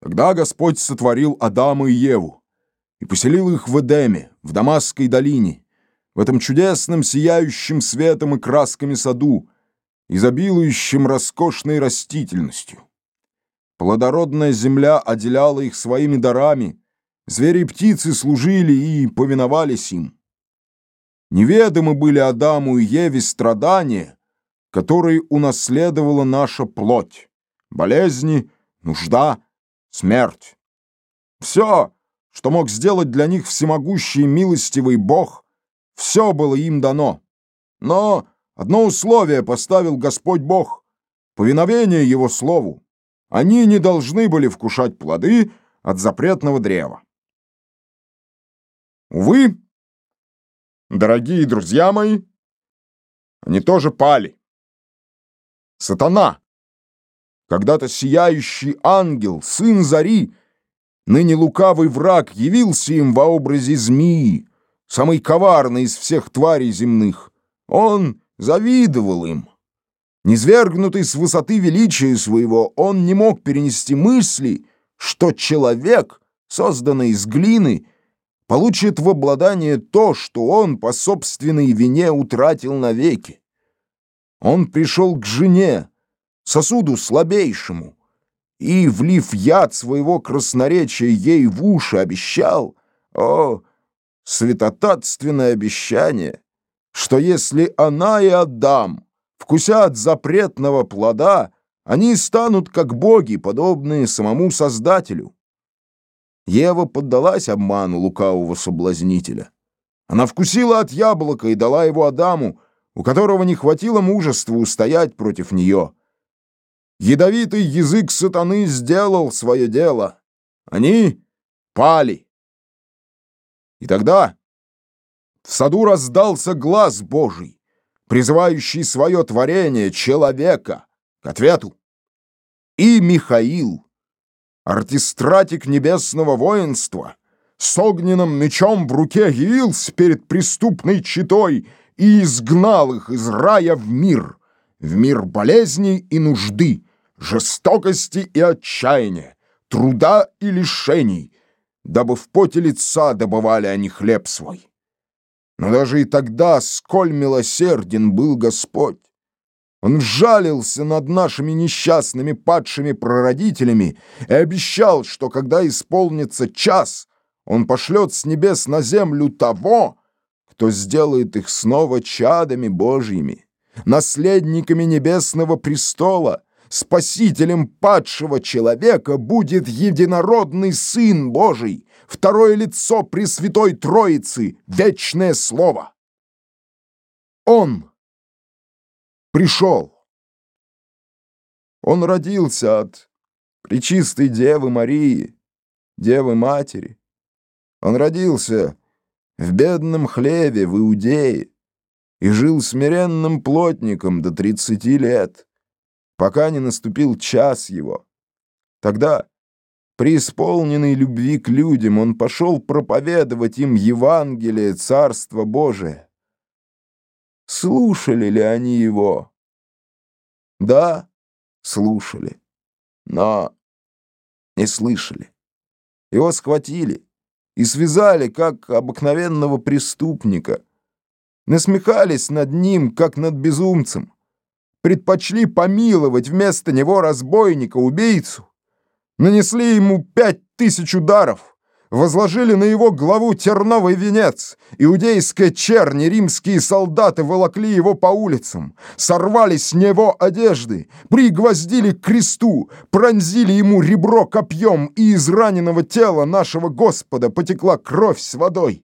Тогда Господь сотворил Адама и Еву и поселил их в Эдеме, в Дамасской долине, в этом чудесном, сияющем светом и красками саду, изобилующем роскошной растительностью. Плодородная земля отделяла их своими дарами, звери и птицы служили и повиновались им. Неведомы были Адаму и Еве страдания, которые унаследовала наша плоть, болезни, нужда, смерть. Все, что мог сделать для них всемогущий милостивый Бог, все было им дано. Но одно условие поставил Господь Бог — повиновение Его Слову. Они не должны были вкушать плоды от запретного древа. Увы, дорогие друзья мои, они тоже пали. Сатана, когда-то сияющий ангел, сын зари, ныне лукавый враг, явился им во образе змеи, самый коварный из всех тварей земных. Он завидовал им. Низвергнутый с высоты величия своего, он не мог перенести мысли, что человек, созданный из глины, получит в обладание то, что он по собственной вине утратил навеки. Он пришел к жене, сосуду слабейшему, и, влив яд своего красноречия ей в уши, обещал, о, святотатственное обещание, что если она и Адам вкусят запретного плода, они станут как боги, подобные самому Создателю. Ева поддалась обману лукавого соблазнителя. Она вкусила от яблока и дала его Адаму, у которого не хватило мужества устоять против нее. Ядовитый язык сатаны сделал свое дело. Они пали. И тогда в саду раздался глаз Божий, призывающий свое творение, человека, к ответу. И Михаил, артистратик небесного воинства, с огненным мечом в руке явился перед преступной читой и изгнал их из рая в мир, в мир болезней и нужды, жестокости и отчаяния, труда и лишений, дабы в поте лица добывали они хлеб свой. Но даже и тогда, сколь милосерден был Господь, Он жалился над нашими несчастными падшими прародителями и обещал, что когда исполнится час, Он пошлет с небес на землю того, кто сделает их снова чадами Божьими, наследниками небесного престола, спасителем падшего человека будет единородный Сын Божий, второе лицо Пресвятой Троицы, вечное Слово. Он пришел. Он родился от Пречистой Девы Марии, Девы Матери. Он родился в бедном хлеве в Иудее и жил смиренным плотником до тридцати лет пока не наступил час его. Тогда, преисполненный любви к людям, он пошел проповедовать им Евангелие Царства Божия. Слушали ли они его? Да, слушали, но не слышали. Его схватили и связали, как обыкновенного преступника. Насмехались над ним, как над безумцем предпочли помиловать вместо него разбойника-убийцу, нанесли ему пять тысяч ударов, возложили на его главу терновый венец, иудейская черни, римские солдаты волокли его по улицам, сорвали с него одежды, пригвоздили к кресту, пронзили ему ребро копьем, и из раненого тела нашего Господа потекла кровь с водой.